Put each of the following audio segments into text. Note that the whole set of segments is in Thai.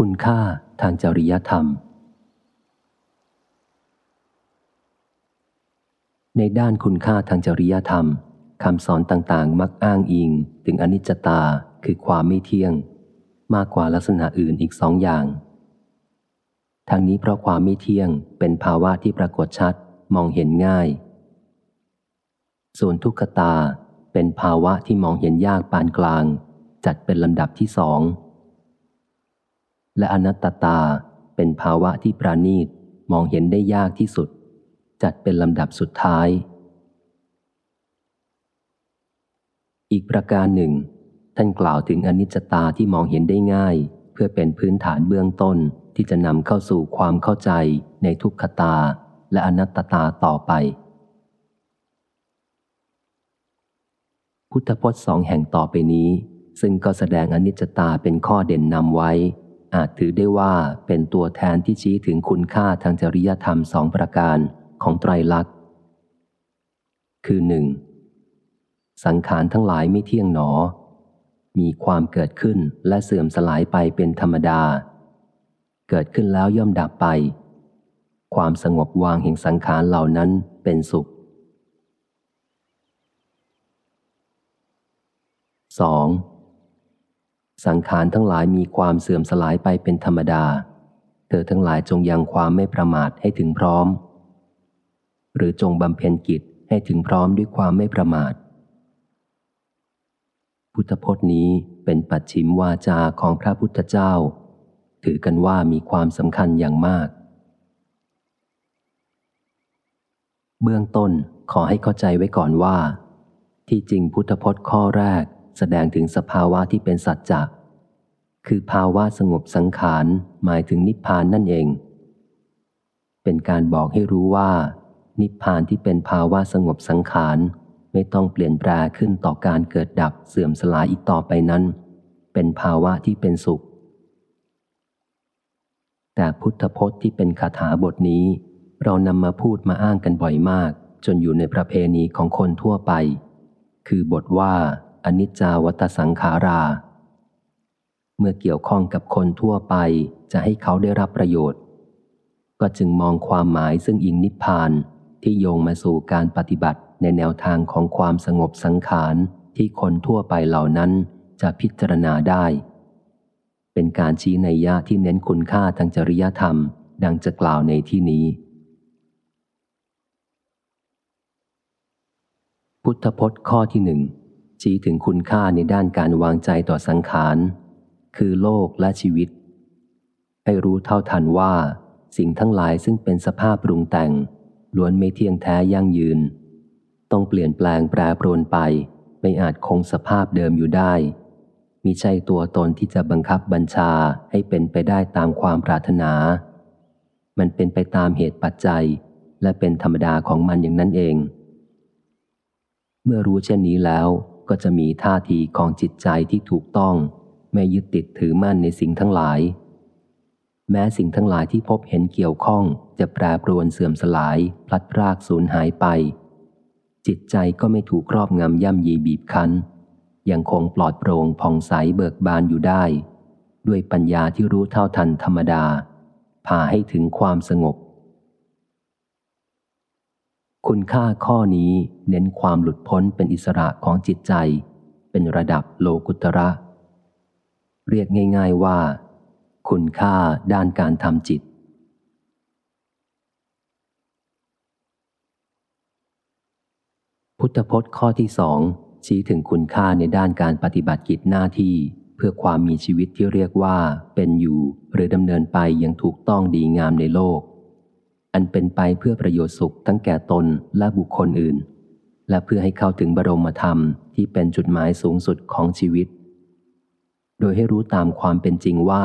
คุณค่าทางจริยธรรม ในด้านคุณค่าทางจริยธรรมคำสอนต่างๆ มักอ้างอิง ถึงอนิจจตาคือความไม่เที่ยง มากกว่าลักษณะอื่นอีกสองอย่างทางนี้เพราะความไม่เที่ยงเป็นภาวะที่ปรากฏชัดมองเห็นง่าย ส่วนทุกขตาเป็นภาวะที่มองเห็นยากปานกลาง จัดเป็นลำดับที่สอง และอนัตตาเป็นภาวะที่ปราณีตมองเห็นได้ยากที่สุด จัดเป็นลำดับสุดท้าย อีกประการหนึ่ง ท่านกล่าวถึงอนิจจตาที่มองเห็นได้ง่าย เพื่อเป็นพื้นฐานเบื้องต้นที่จะนำเข้าสู่ความเข้าใจในทุกขตาและอนัตตาต่อไป พุทธพจน์สองแห่งต่อไปนี้ ซึ่งก็แสดงอนิจจตาเป็นข้อเด่นนำไว้ อาจถือได้ว่าเป็นตัวแทนที่ชี้ถึงคุณค่าทางจริยธรรมสองประการของไตรลักษณ์ คือหนึ่งสังขารทั้งหลายไม่เที่ยงหนอ มีความเกิดขึ้นและเสื่อมสลายไปเป็นธรรมดา เกิดขึ้นแล้วย่อมดับไป ความสงบวางแห่งสังขารเหล่านั้นเป็นสุข 2. สังขารทั้งหลายมีความเสื่อมสลายไปเป็นธรรมดา เธอทั้งหลายจงยังความไม่ประมาทให้ถึงพร้อม หรือจงบำเพ็ญกิจให้ถึงพร้อมด้วยความไม่ประมาท พุทธพจน์นี้เป็นปัจฉิมวาจาของพระพุทธเจ้า ถือกันว่ามีความสำคัญอย่างมาก เบื้องต้นขอให้เข้าใจไว้ก่อนว่า ที่จริงพุทธพจน์ข้อแรก แสดงถึงสภาวะที่เป็นสัจจะคือภาวะสงบสังขารหมายถึงนิพพานนั่นเอง เป็นการบอกให้รู้ว่า นิพพานที่เป็นภาวะสงบสังขารไม่ต้องเปลี่ยนแปลขึ้นต่อการเกิดดับเสื่อมสลายอีกต่อไปนั้น เป็นภาวะที่เป็นสุข แต่พุทธพจน์ที่เป็นคาถาบทนี้ เรานำมาพูดมาอ้างกันบ่อยมาก จนอยู่ในประเพณีของคนทั่วไป คือบทว่า อนิจจาวัตสังขารา เมื่อเกี่ยวข้องกับคนทั่วไปจะให้เขาได้รับประโยชน์ ก็จึงมองความหมายซึ่งอิงนิพพานที่โยงมาสู่การปฏิบัติในแนวทางของความสงบสังขารที่คนทั่วไปเหล่านั้นจะพิจารณาได้ เป็นการชี้ในยะที่เน้นคุณค่าทางจริยธรรม ดังจะกล่าวในที่นี้ พุทธพจน์ข้อที่หนึ่ง ชี้ถึงคุณค่าในด้านการวางใจต่อสังขาร คือโลกและชีวิต ให้รู้เท่าทันว่า สิ่งทั้งหลายซึ่งเป็นสภาพปรุงแต่ง ล้วนไม่เที่ยงแท้ยั่งยืน ต้องเปลี่ยนแปลงแปรปรวนไป ไม่อาจคงสภาพเดิมอยู่ได้มิใช่ตัวตนที่จะบังคับบัญชาให้เป็นไปได้ตามความปรารถนา มันเป็นไปตามเหตุปัจจัย และเป็นธรรมดาของมันอย่างนั้นเอง เมื่อรู้เช่นนี้แล้ว ก็จะมีท่าทีของจิตใจที่ถูกต้อง ไม่ยึดติดถือมั่นในสิ่งทั้งหลาย แม้สิ่งทั้งหลายที่พบเห็นเกี่ยวข้องจะแปรปรวนเสื่อมสลาย พลัดพรากสูญหายไป จิตใจก็ไม่ถูกครอบงำย่ำยีบีบคั้น ยังคงปลอดโปร่งผ่องใสเบิกบานอยู่ได้ ด้วยปัญญาที่รู้เท่าทันธรรมดาพาให้ถึงความสงบ คุณค่าข้อนี้เน้นความหลุดพ้นเป็นอิสระของจิตใจ เป็นระดับโลกุตระ เรียกง่าย ๆว่า คุณค่าด้านการทำจิต พุทธพจน์ข้อที่สองชี้ถึงคุณค่าในด้านการปฏิบัติกิจหน้าที่ เพื่อความมีชีวิตที่เรียกว่าเป็นอยู่ หรือดำเนินไปอย่างถูกต้องดีงามในโลก อันเป็นไปเพื่อประโยชน์สุขทั้งแก่ตนและบุคคลอื่น และเพื่อให้เข้าถึงบรมธรรมที่เป็นจุดหมายสูงสุดของชีวิต โดยให้รู้ตามความเป็นจริงว่า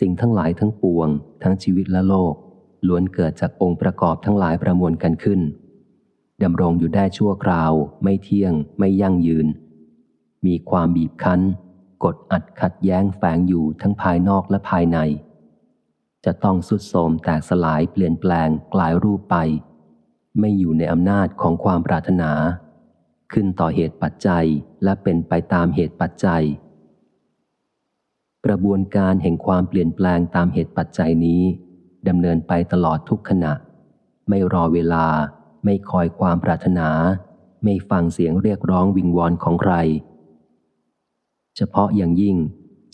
สิ่งทั้งหลายทั้งปวง ทั้งชีวิตและโลก ล้วนเกิดจากองค์ประกอบทั้งหลายประมวลกันขึ้นดำรงอยู่ได้ชั่วคราว ไม่เที่ยง ไม่ยั่งยืน มีความบีบคั้น กดอัดขัดแย้งแฝงอยู่ทั้งภายนอกและภายใน จะต้องสุดโทมแตกสลายเปลี่ยนแปลงกลายรูปไป ไม่อยู่ในอำนาจของความปรารถนา ขึ้นต่อเหตุปัจจัยและเป็นไปตามเหตุปัจจัย กระบวนการแห่งความเปลี่ยนแปลงตามเหตุปัจจัยนี้ดำเนินไปตลอดทุกขณะ ไม่รอเวลา ไม่คอยความปรารถนา ไม่ฟังเสียงเรียกร้องวิงวอนของใคร เฉพาะอย่างยิ่ง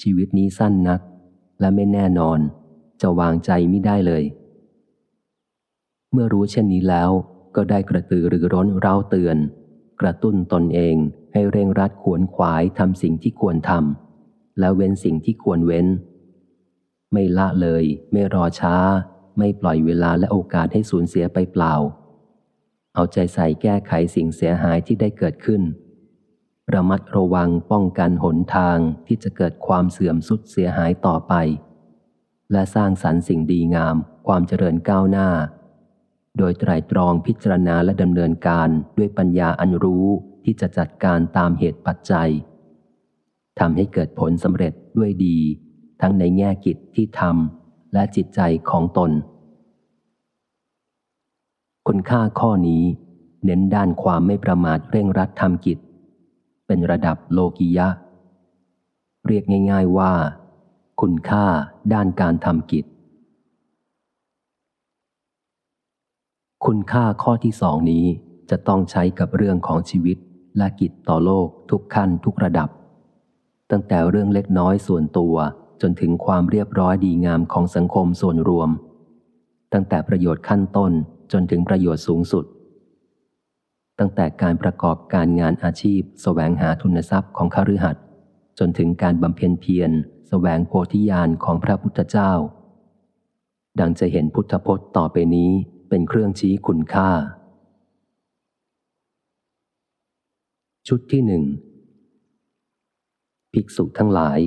ชีวิตนี้สั้นนักและไม่แน่นอน จะวางใจไม่ได้เลย เมื่อรู้เช่นนี้แล้ว ก็ได้กระตือรือร้นเร้าเตือน กระตุ้นตนเองให้เร่งรัดขวนขวายทำสิ่งที่ควรทำและเว้นสิ่งที่ควรเว้น ไม่ละเลย ไม่รอช้า ไม่ปล่อยเวลาและโอกาสให้สูญเสียไปเปล่า เอาใจใส่แก้ไขสิ่งเสียหายที่ได้เกิดขึ้นระมัดระวังป้องกันหนทางที่จะเกิดความเสื่อมสุดเสียหายต่อไป และสร้างสรรค์สิ่งดีงาม ความเจริญก้าวหน้า โดยไตรตรองพิจารณาและดำเนินการด้วยปัญญาอันรู้ที่จะจัดการตามเหตุปัจจัยทำให้เกิดผลสำเร็จด้วยดี ทั้งในแง่กิจที่ทำและจิตใจของตน คุณค่าข้อนี้เน้นด้านความไม่ประมาทเร่งรัดทำกิจ เป็นระดับโลกิยะ เรียกง่าย ๆว่า คุณค่าด้านการทำกิจ คุณค่าข้อที่สองนี้จะต้องใช้กับเรื่องของชีวิตและกิจต่อโลกทุกขั้นทุกระดับ ตั้งแต่เรื่องเล็กน้อยส่วนตัวจนถึงความเรียบร้อยดีงามของสังคมส่วนรวม ตั้งแต่ประโยชน์ขั้นต้นจนถึงประโยชน์สูงสุด ตั้งแต่การประกอบการงานอาชีพสแสวงหาทุนทรัพย์ของคฤหัสถ์จนถึงการบำเพ็ญเพียร แสวงโพธิญาณของพระพุทธเจ้า ดังจะเห็นพุทธพจน์ต่อไปนี้เป็นเครื่องชี้คุณค่า ชุดที่หนึ่งภิกษุทั้งหลาย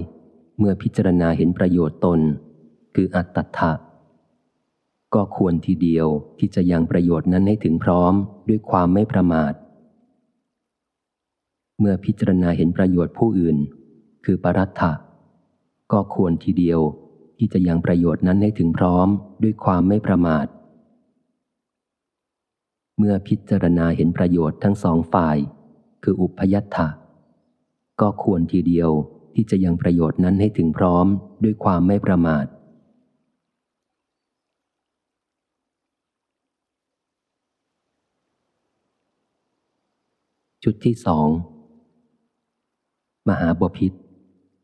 เมื่อพิจารณาเห็นประโยชน์ตน คืออัตตถะก็ควรทีเดียวที่จะยังประโยชน์นั้นให้ถึงพร้อมด้วยความไม่ประมาท เมื่อพิจารณาเห็นประโยชน์ผู้อื่น คือปรัตถะ ก็ควรทีเดียวที่จะยังประโยชน์นั้นให้ถึงพร้อมด้วยความไม่ประมาท เมื่อพิจารณาเห็นประโยชน์ทั้งสองฝ่าย คืออุปยัตถะก็ควรทีเดียวที่จะยังประโยชน์นั้นให้ถึงพร้อมด้วยความไม่ประมาทชุดที่สอง มหาบพิษ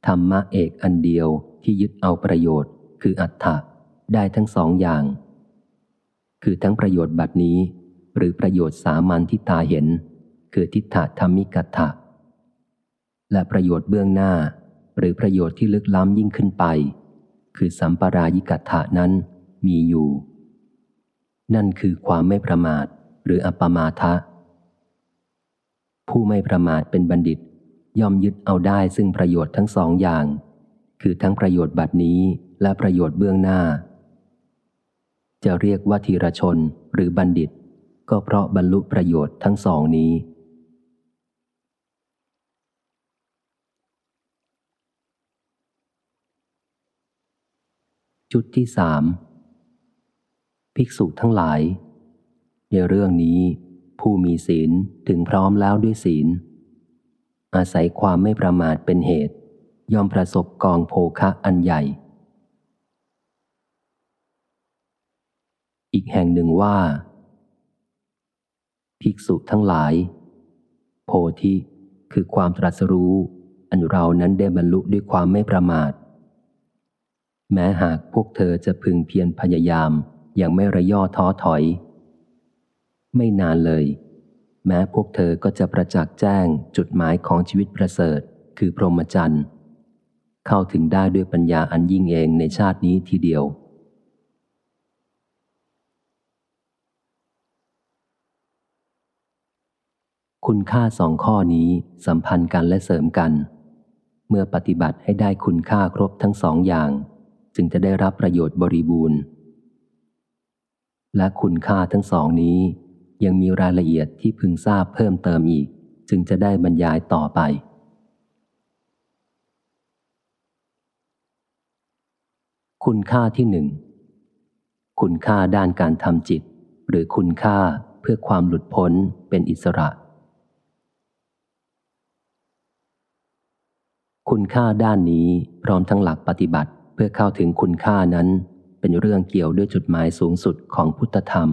ธรรมะเอกอันเดียวที่ยึดเอาประโยชน์คืออัตถะได้ทั้งสองอย่าง คือทั้งประโยชน์บัดนี้ หรือประโยชน์สามัญที่ตาเห็น คือทิฏฐธรรมิกัตถะและประโยชน์เบื้องหน้า หรือประโยชน์ที่ลึกล้ำยิ่งขึ้นไป คือสัมปรายิกัตถะนั้นมีอยู่ นั่นคือความไม่ประมาทหรืออัปมาทะ ผู้ไม่ประมาทเป็นบัณฑิต ย่อมยึดเอาได้ซึ่งประโยชน์ทั้งสองอย่าง คือทั้งประโยชน์บัดนี้และประโยชน์เบื้องหน้า จะเรียกว่าธีรชนหรือบัณฑิต ก็เพราะบรรลุประโยชน์ทั้งสองนี้ จุดที่สามภิกษุทั้งหลาย ในเรื่องนี้ผู้มีศีลถึงพร้อมแล้วด้วยศีล อาศัยความไม่ประมาทเป็นเหตุ ย่อมประสบกองโภคะอันใหญ่ อีกแห่งหนึ่งว่า ภิกษุทั้งหลาย โพธิคือความตรัสรู้ อันเรานั้นได้บรรลุด้วยความไม่ประมาท แม้หากพวกเธอจะพึงเพียรพยายามอย่างไม่ระย่อท้อถอย ไม่นานเลย แม้พวกเธอก็จะประจักษ์แจ้งจุดหมายของชีวิตประเสริฐ คือพรหมจรรย์เข้าถึงได้ด้วยปัญญาอันยิ่งเองในชาตินี้ทีเดียว คุณค่าสองข้อนี้สัมพันธ์กันและเสริมกัน เมื่อปฏิบัติให้ได้คุณค่าครบทั้งสองอย่าง จึงจะได้รับประโยชน์บริบูรณ์ และคุณค่าทั้งสองนี้ ยังมีรายละเอียดที่พึงทราบเพิ่มเติมอีก จึงจะได้บรรยายต่อไป คุณค่าที่หนึ่งคุณค่าด้านการทำจิต หรือคุณค่าเพื่อความหลุดพ้นเป็นอิสระ คุณค่าด้านนี้พร้อมทั้งหลักปฏิบัติเพื่อเข้าถึงคุณค่านั้น เป็นเรื่องเกี่ยวด้วยจุดหมายสูงสุดของพุทธธรรม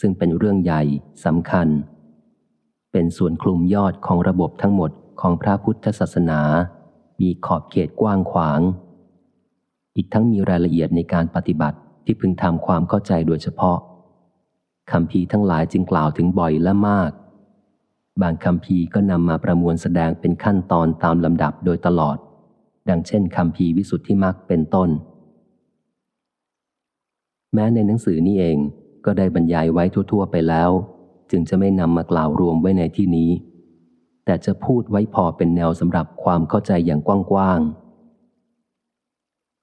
ซึ่งเป็นเรื่องใหญ่สำคัญ เป็นส่วนคลุมยอดของระบบทั้งหมดของพระพุทธศาสนา มีขอบเขตกว้างขวาง อีกทั้งมีรายละเอียดในการปฏิบัติที่พึงทำความเข้าใจโดยเฉพาะคำพีทั้งหลายจึงกล่าวถึงบ่อยและมาก บางคำพีก็นำมาประมวลแสดงเป็นขั้นตอนตามลำดับโดยตลอด ดังเช่นคำพีวิสุทธิมักเป็นต้น แม้ในหนังสือนี้เอง ก็ได้บรรยายไว้ทั่วๆไปแล้ว จึงจะไม่นำมากล่าวรวมไว้ในที่นี้ แต่จะพูดไว้พอเป็นแนวสำหรับความเข้าใจอย่างกว้าง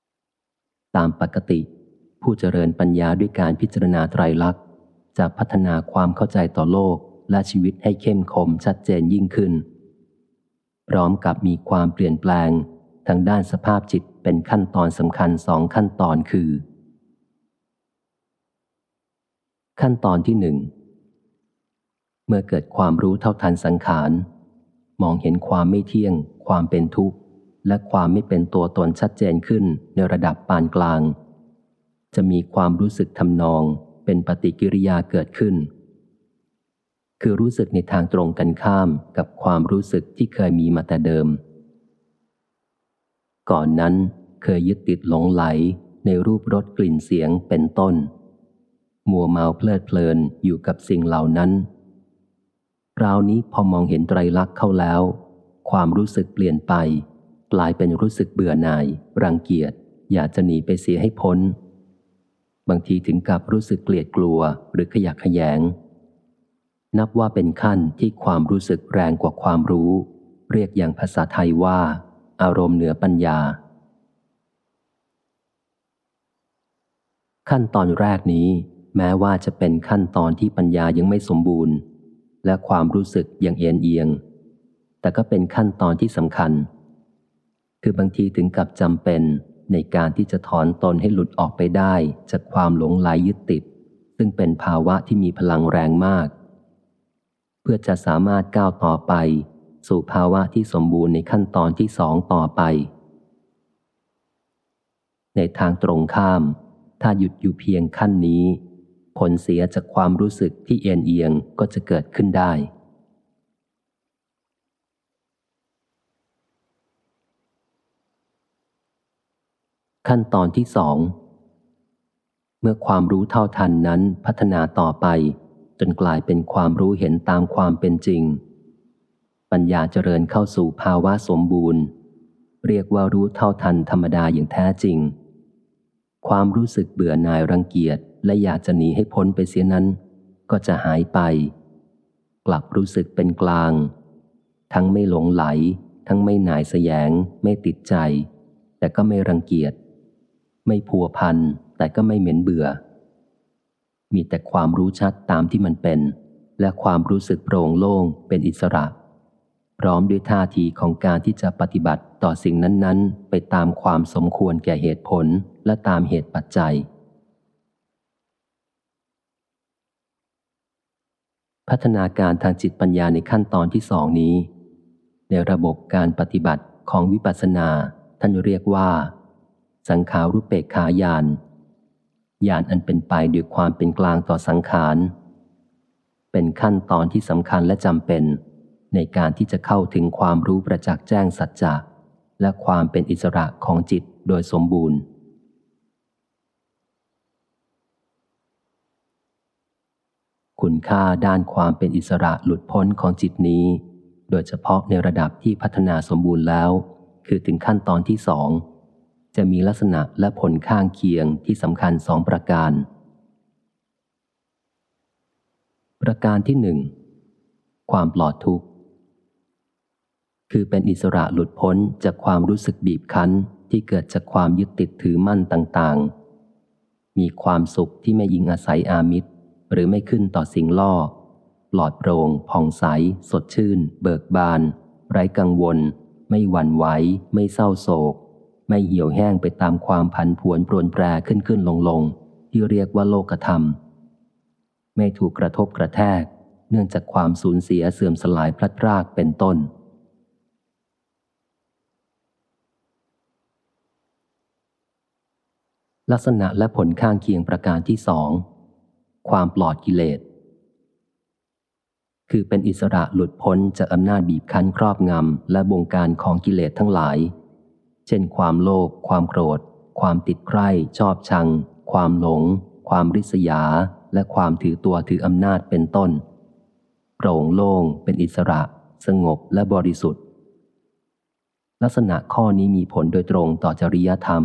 ๆ ตามปกติ ผู้เจริญปัญญาด้วยการพิจารณาไตรลักษณ์ จะพัฒนาความเข้าใจต่อโลกและชีวิตให้เข้มคมชัดเจนยิ่งขึ้น พร้อมกับมีความเปลี่ยนแปลงทางด้านสภาพจิตเป็นขั้นตอนสำคัญสองขั้นตอนคือ ขั้นตอนที่หนึ่ง เมื่อเกิดความรู้เท่าทันสังขาร มองเห็นความไม่เที่ยง ความเป็นทุกข์ และความไม่เป็นตัวตนชัดเจนขึ้นในระดับปานกลาง จะมีความรู้สึกทำนอง เป็นปฏิกิริยาเกิดขึ้น คือรู้สึกในทางตรงกันข้ามกับความรู้สึกที่เคยมีมาแต่เดิม ก่อนนั้นเคยยึดติดหลงไหลในรูปรสกลิ่นเสียงเป็นต้น มัวเมาเพลิดเพลินอยู่กับสิ่งเหล่านั้นคราวนี้พอมองเห็นไตรลักษณ์เข้าแล้ว ความรู้สึกเปลี่ยนไป กลายเป็นรู้สึกเบื่อหน่าย รังเกียจ อยากจะหนีไปเสียให้พ้น บางทีถึงกับรู้สึกเกลียดกลัวหรือขยักขยง นับว่าเป็นขั้นที่ความรู้สึกแรงกว่าความรู้ เรียกอย่างภาษาไทยว่า อารมณ์เหนือปัญญา ขั้นตอนแรกนี้ แม้ว่าจะเป็นขั้นตอนที่ปัญญายังไม่สมบูรณ์ และความรู้สึกยังเอียงเอียง แต่ก็เป็นขั้นตอนที่สำคัญ คือบางทีถึงกับจำเป็นในการที่จะถอนตนให้หลุดออกไปได้จากความหลงไหลยยึดติด ซึ่งเป็นภาวะที่มีพลังแรงมาก เพื่อจะสามารถก้าวต่อไป สู่ภาวะที่สมบูรณ์ในขั้นตอนที่สองต่อไป ในทางตรงข้าม ถ้าหยุดอยู่เพียงขั้นนี้ ผลเสียจากความรู้สึกที่เอียงเอียงก็จะเกิดขึ้นได้ ขั้นตอนที่สองเมื่อความรู้เท่าทันนั้นพัฒนาต่อไป จนกลายเป็นความรู้เห็นตามความเป็นจริง ปัญญาเจริญเข้าสู่ภาวะสมบูรณ์ เรียกว่ารู้เท่าทันธรรมดาอย่างแท้จริง ความรู้สึกเบื่อหน่ายรังเกียจ และอยากจะหนีให้พ้นไปเสียนั้น ก็จะหายไป กลับรู้สึกเป็นกลาง ทั้งไม่หลงไหล ทั้งไม่หน่ายแสยง ไม่ติดใจ แต่ก็ไม่รังเกียจ ไม่พัวพันแต่ก็ไม่เหม็นเบื่อ มีแต่ความรู้ชัดตามที่มันเป็น และความรู้สึกโปร่งโล่งเป็นอิสระ พร้อมด้วยท่าทีของการที่จะปฏิบัติต่อสิ่งนั้น ๆ ไปตามความสมควรแก่เหตุผลและตามเหตุปัจจัย พัฒนาการทางจิตปัญญาในขั้นตอนที่สองนี้ ในระบบการปฏิบัติของวิปัสสนา ท่านเรียกว่า สังขารุปเปกขาญาณญาณอันเป็นไปด้วยความเป็นกลางต่อสังขาร เป็นขั้นตอนที่สำคัญและจำเป็น ในการที่จะเข้าถึงความรู้ประจักษ์แจ้งสัจจะและความเป็นอิสระของจิตโดยสมบูรณ์ คุณค่าด้านความเป็นอิสระหลุดพ้นของจิตนี้ โดยเฉพาะในระดับที่พัฒนาสมบูรณ์แล้ว คือถึงขั้นตอนที่สองจะมีลักษณะและผลข้างเคียงที่สำคัญสองประการ ประการที่หนึ่งความปลอดทุกข์ คือเป็นอิสระหลุดพ้นจากความรู้สึกบีบคั้นที่เกิดจากความยึดติดถือมั่นต่างๆ มีความสุขที่ไม่ยิงอาศัยอามิตร หรือไม่ขึ้นต่อสิ่งล่อ ปลอดโปร่งผ่องใส สดชื่น เบิกบาน ไร้กังวล ไม่หวั่นไหว ไม่เศร้าโศก ไม่เหี่ยวแห้งไปตามความพันผวนปรนแปรขึ้นขึ้นลงลงที่เรียกว่าโลกธรรม ไม่ถูกกระทบกระแทก เนื่องจากความสูญเสียเสื่อมสลายพลัดพรากเป็นต้นลักษณะและผลข้างเคียงประการที่สอง ความปลอดกิเลส คือเป็นอิสระหลุดพ้นจากอำนาจบีบคั้นครอบงำและบงการของกิเลสทั้งหลาย เช่น ความโลภความโกรธ ความติดใคร่ชอบชัง ความหลง ความริษยา และความถือตัวถืออำนาจเป็นต้น โปร่งโล่งเป็นอิสระ สงบและบริสุทธิ์ ลักษณะข้อนี้มีผลโดยตรงต่อจริยธรรม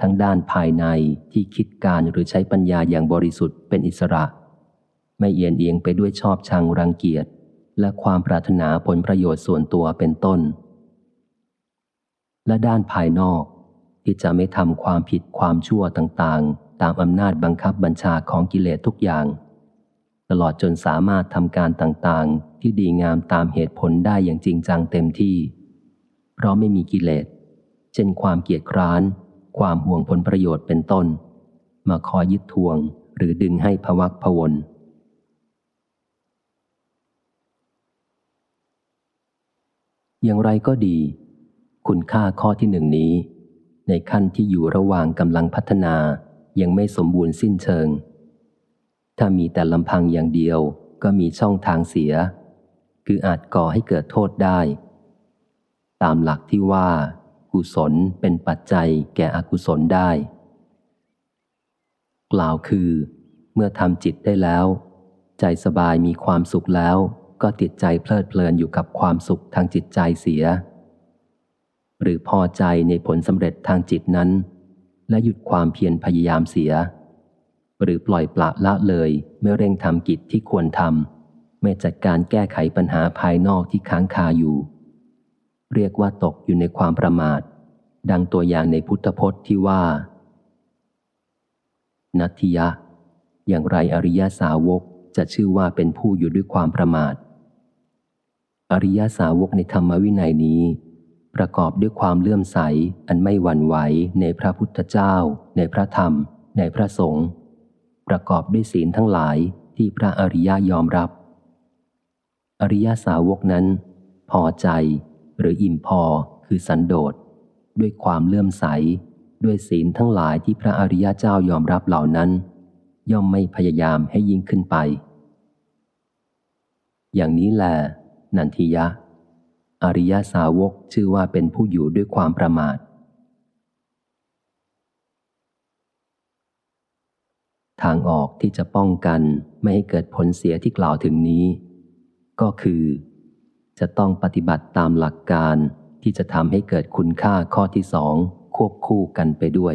ทั้งด้านภายในที่คิดการหรือใช้ปัญญาอย่างบริสุทธิ์เป็นอิสระ ไม่เอียนเอียงไปด้วยชอบชังรังเกียจ และความปรารถนาผลประโยชน์ส่วนตัวเป็นต้น และด้านภายนอก ที่จะไม่ทำความผิดความชั่วต่างๆ ตามอำนาจบังคับบัญชาของกิเลสทุกอย่าง ตลอดจนสามารถทำการต่างๆ ที่ดีงามตามเหตุผลได้อย่างจริงจังเต็มที่ เพราะไม่มีกิเลส เช่นความเกียดคร้าน ความห่วงผลประโยชน์เป็นต้น มาคอยยึดทวงหรือดึงให้พวักพวนอย่างไรก็ดี คุณค่าข้อที่หนึ่งนี้ ในขั้นที่อยู่ระหว่างกำลังพัฒนายังไม่สมบูรณ์สิ้นเชิง ถ้ามีแต่ลำพังอย่างเดียวก็มีช่องทางเสีย คืออาจก่อให้เกิดโทษได้ ตามหลักที่ว่า กุศลเป็นปัจจัยแก่อกุศลได้ กล่าวคือ เมื่อทำจิตได้แล้ว ใจสบายมีความสุขแล้ว ก็ติดใจเพลิดเพลินอยู่กับความสุขทางจิตใจเสีย หรือพอใจในผลสำเร็จทางจิตนั้น และหยุดความเพียรพยายามเสีย หรือปล่อยปละละเลยไม่เร่งทำกิจที่ควรทำไม่จัดการแก้ไขปัญหาภายนอกที่ค้างคาอยู่ เรียกว่าตกอยู่ในความประมาท ดังตัวอย่างในพุทธพจน์ที่ว่า นัตถิยะ อย่างไรอริยสาวกจะชื่อว่าเป็นผู้อยู่ด้วยความประมาท อริยสาวกในธรรมวินัยนี้ ประกอบด้วยความเลื่อมใสอันไม่หวั่นไหวในพระพุทธเจ้า ในพระธรรม ในพระสงฆ์ประกอบด้วยศีลทั้งหลายที่พระอริยยอมรับ อริยสาวกนั้น พอใจ หรืออิ่มพอคือสันโดษ ด้วยความเลื่อมใส ด้วยศีลทั้งหลายที่พระอริยเจ้ายอมรับเหล่านั้น ย่อมไม่พยายามให้ยิ่งขึ้นไป อย่างนี้แหละนันทิยะ อริยสาวกชื่อว่าเป็นผู้อยู่ด้วยความประมาท ทางออกที่จะป้องกันไม่ให้เกิดผลเสียที่กล่าวถึงนี้ ก็คือ จะต้องปฏิบัติตามหลักการที่จะทำให้เกิดคุณค่าข้อที่สองควบคู่กันไปด้วย